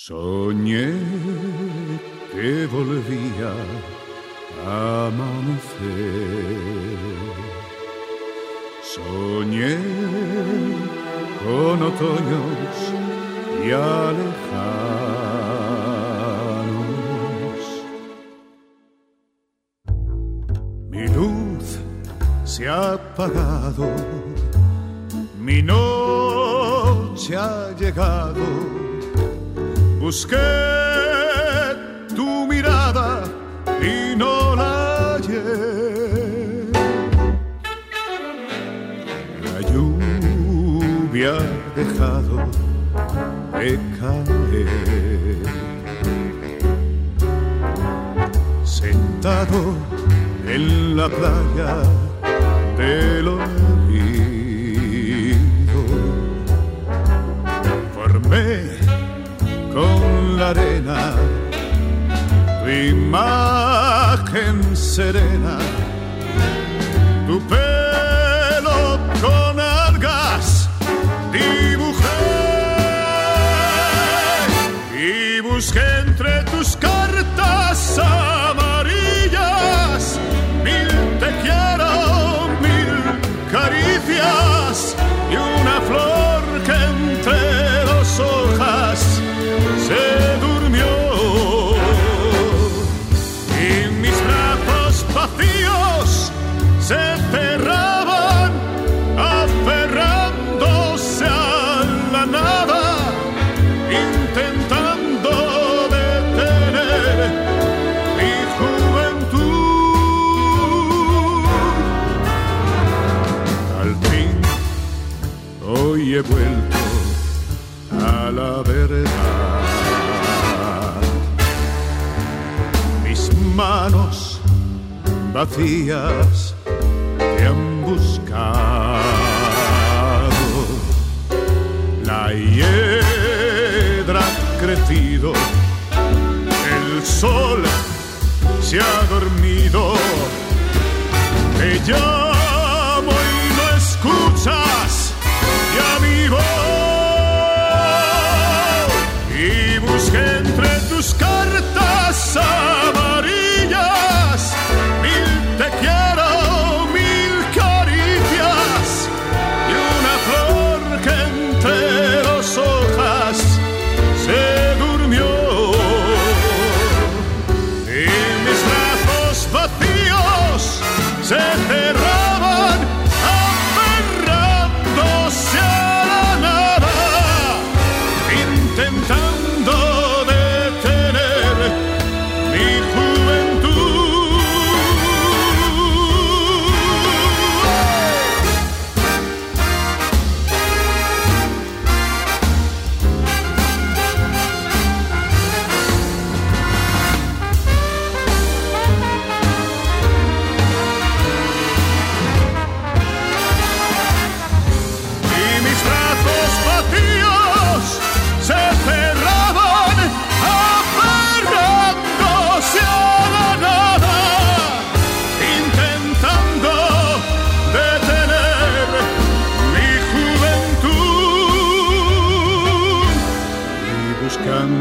Soñé que volvía a amanecer. Soñé con otoños y alejanos. Mi luz se ha apagado, mi noche ha llegado. Busqué tu mirada y no la hallé. La lluvia ha dejado de caer. Sentado en la playa del olvido, serena, he vuelto a la verdad mis manos vacías te han buscado. La hiedra ha crecido, el sol se ha dormido. Te sun.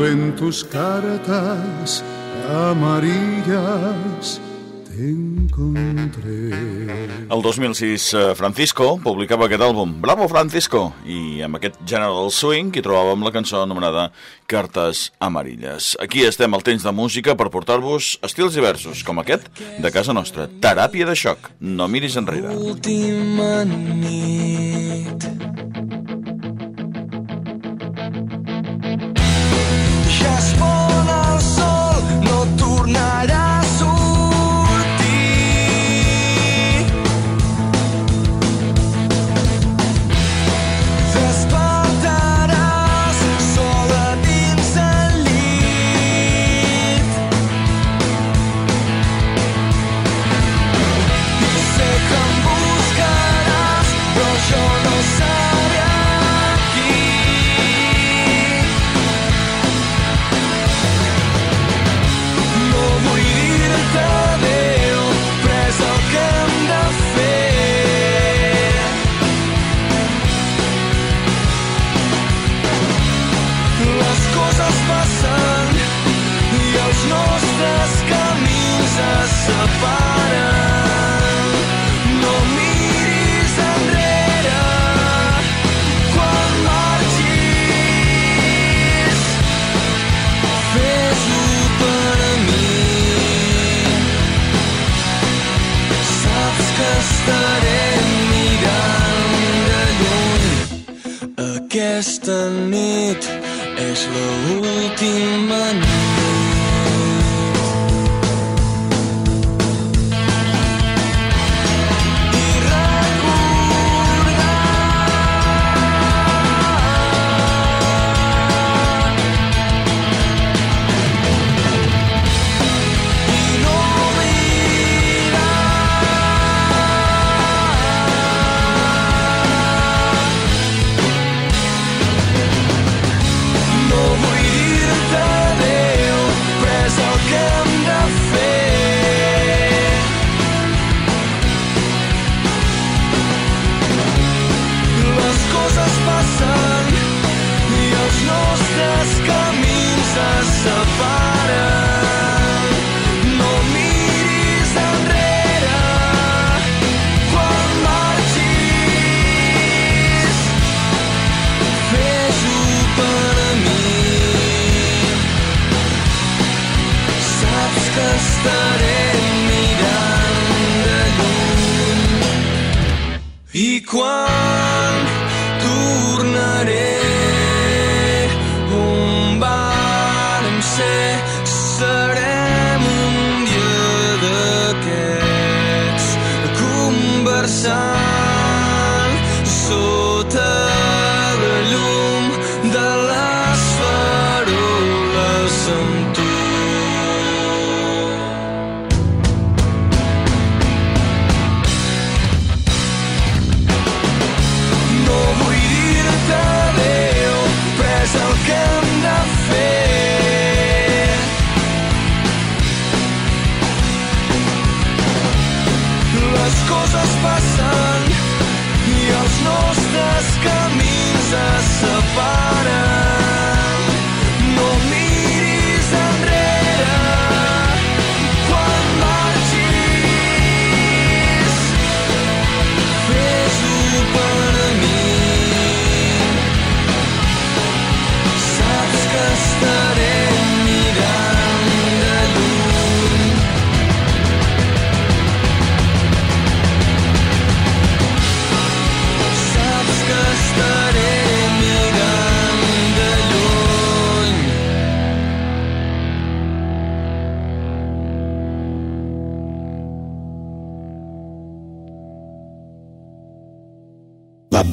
Buscando en tus cartas amarillas te encontré. El 2006 eh, Francisco publicava aquest àlbum, Bravo Francisco, i amb aquest General Swing hi trobàvem la cançó anomenada Cartes Amarilles. Aquí estem al temps de música per portar-vos estils diversos, com aquest de casa nostra, Teràpia de xoc, no miris enrere. última nit.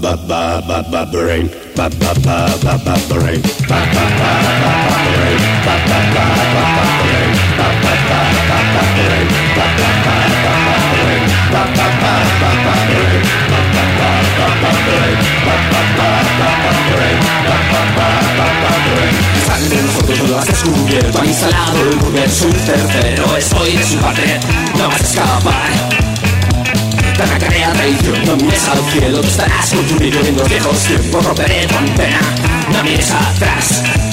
Ba ba ba ba brain ba ba ba ba ba brain ba ba ba ba ba brain ba ba ba ba ba brain ba ba ba ba ba brain ba ba ba ba ba brain ba ba ba ba ba brain ba ba ba ba ba brain ba ba ba ba ba brain ba ba ba ba ba brain Sangre los ojos lo has descubierto Han instalado el burger un tercero Estoy de su parte, no vas a escapar Tanta crea traición, no mires al cielo Tú estarás confundido viendo los viejos tiempos Romperé tu antena, no mires atrás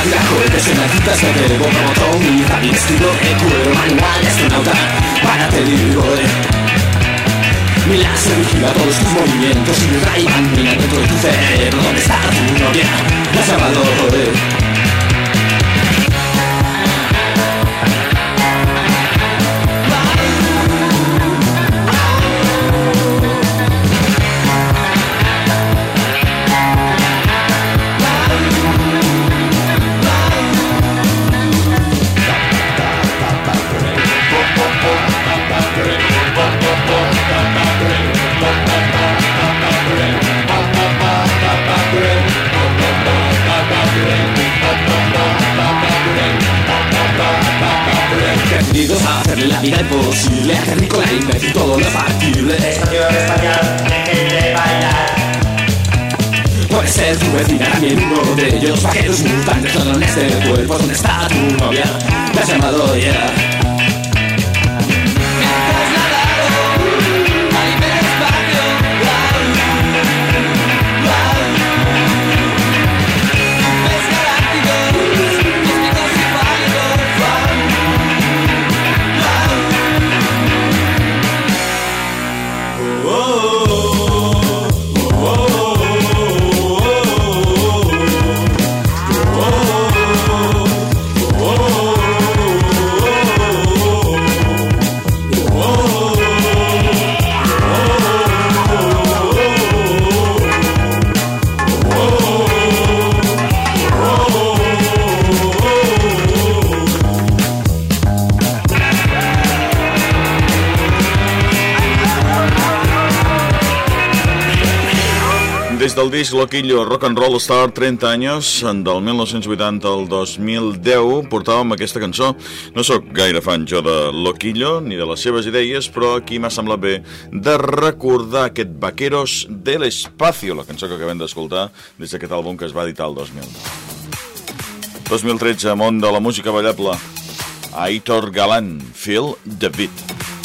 Es tan bajo el precio necesitas que te como Tommy estilo de cuero, manual de astronauta Para te digo, eh Mi láser vigila todos tus movimientos Y mi ray mira dentro de tu cerebro. ¿Dónde está tu novia? La has llamado, vida imposible Terrícola, imbécil, todo lo factible espacial, deje de bailar. Puede ser tu vecina, también uno de ellos Vaqueros mutantes, todo en este cuerpo ¿Dónde está tu novia? La has llamado ya Des del disc Loquillo Rock and Roll Star 30 anys, del 1980 al 2010, portàvem aquesta cançó. No sóc gaire fan jo de Loquillo ni de les seves idees, però aquí m'ha semblat bé de recordar aquest Vaqueros del Espacio, la cançó que acabem d'escoltar des d'aquest àlbum que es va editar el 2009. 2013, món de la música ballable. Aitor Galán, Phil David. Work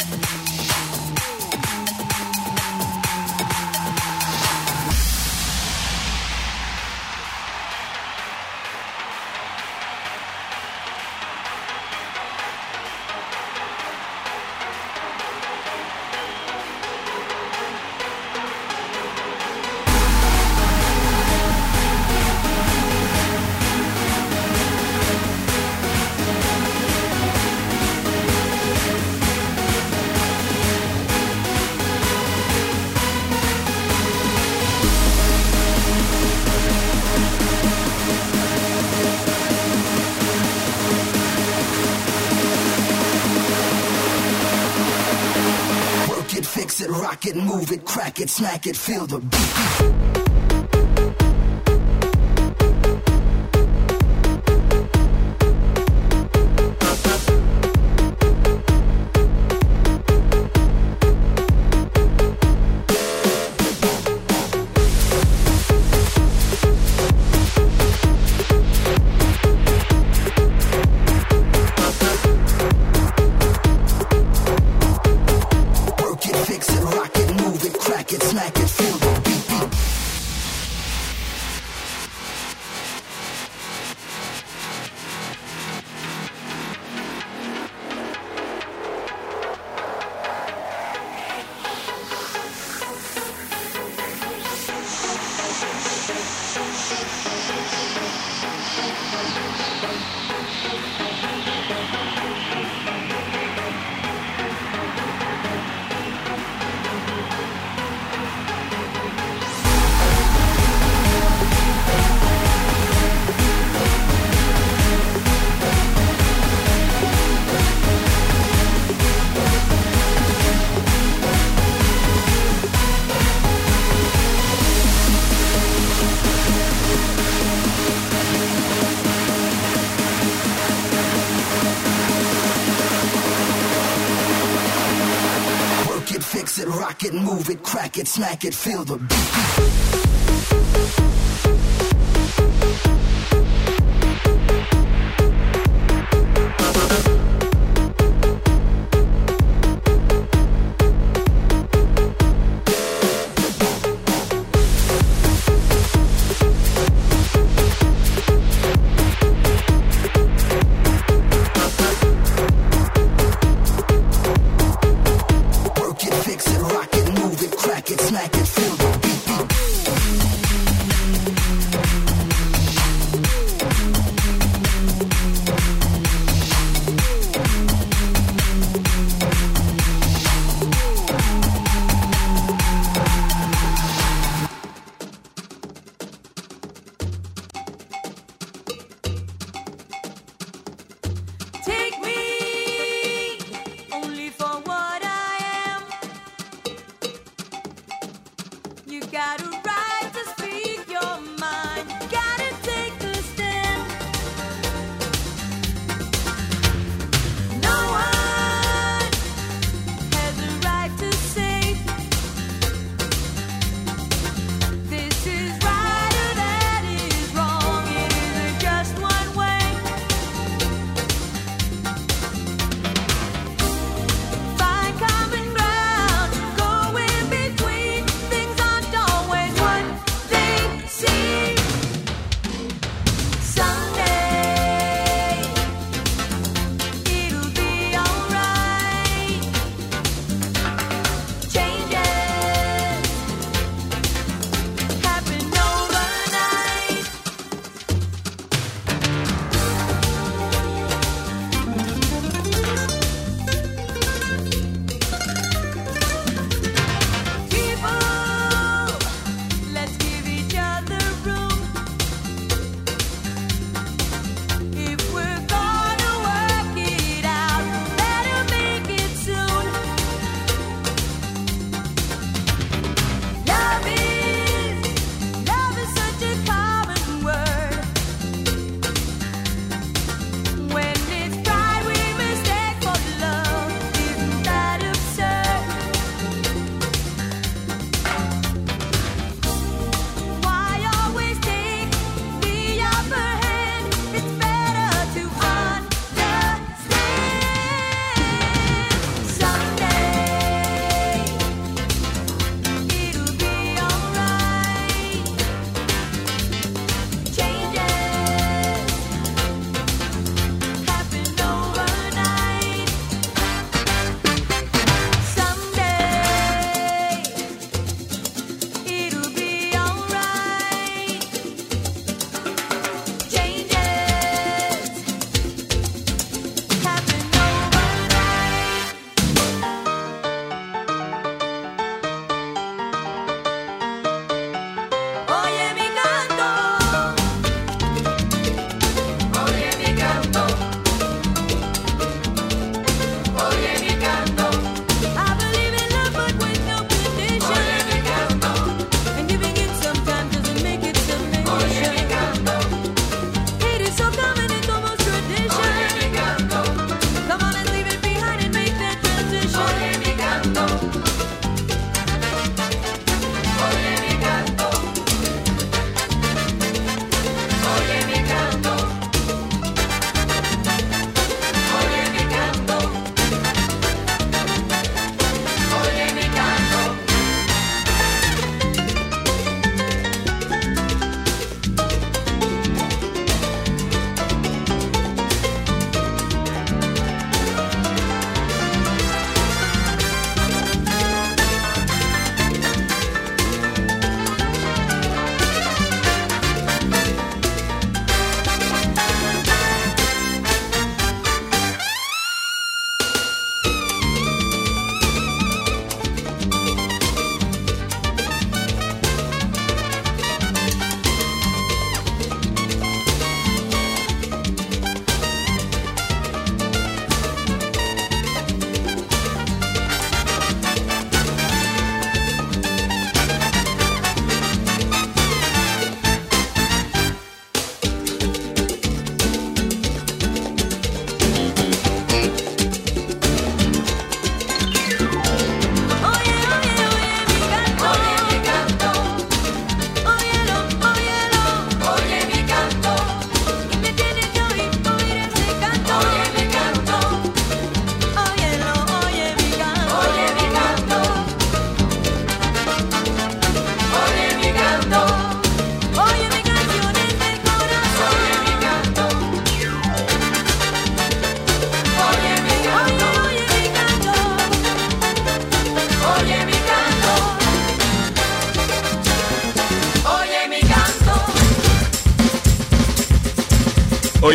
rock it, move it, crack it, smack it, feel the beat. It, smack it, feel the beat. quero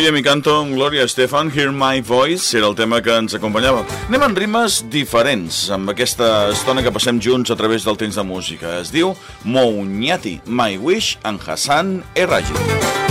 Oye mi canto Gloria Estefan, Hear My Voice, era el tema que ens acompanyava. Anem en rimes diferents amb aquesta estona que passem junts a través del temps de música. Es diu Mounyati, My Wish, en Hassan Erraji. Música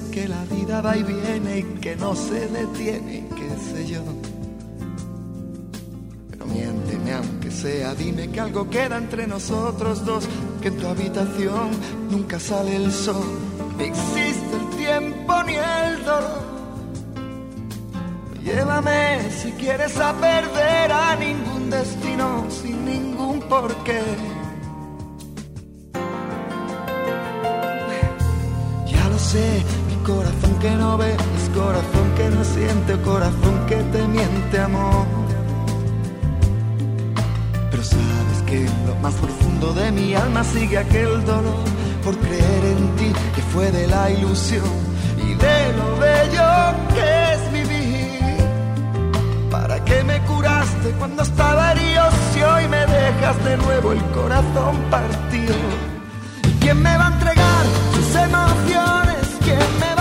que la vida va y viene y que no se detiene, qué sé yo. Pero miénteme aunque sea, dime que algo queda entre nosotros dos, que en tu habitación nunca sale el sol, ni existe el tiempo ni el dolor. Llévame si quieres a perder a ningún destino sin ningún porqué. Ya lo sé, corazón que no ve, es corazón que no siente, corazón que te miente, amor. Pero sabes que en lo más profundo de mi alma sigue aquel dolor por creer en ti que fue de la ilusión y de lo bello que es vivir. ¿Para qué me curaste cuando estaba herido si hoy me dejas de nuevo el corazón partido? ¿Y quién me va a entregar sus emociones? ¿Quién me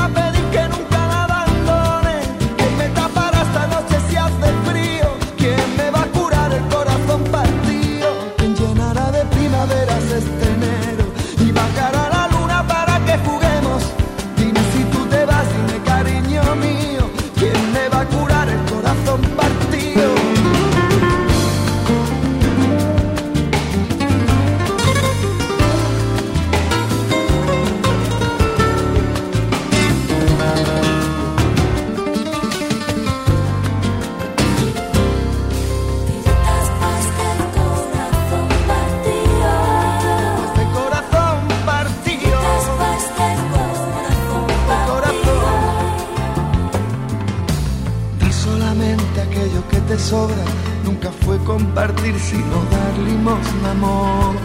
vivir si no dar limosna, amor?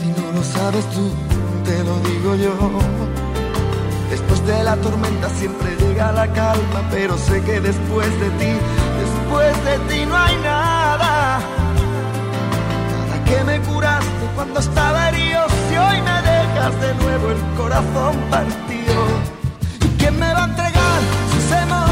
Si no lo sabes tú, te lo digo yo. Después de la tormenta siempre llega la calma, pero sé que después de ti, después de ti no hay nada. Nada que me curaste cuando estaba herido, si hoy me dejas de nuevo el corazón partido. ¿Y quién me va a entregar sus emociones?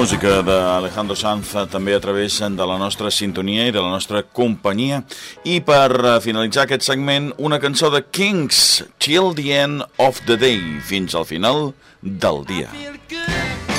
música d'Alejandro Sanz eh, també a través de la nostra sintonia i de la nostra companyia. I per eh, finalitzar aquest segment, una cançó de Kings, Till the End of the Day, fins al final del dia. I feel good.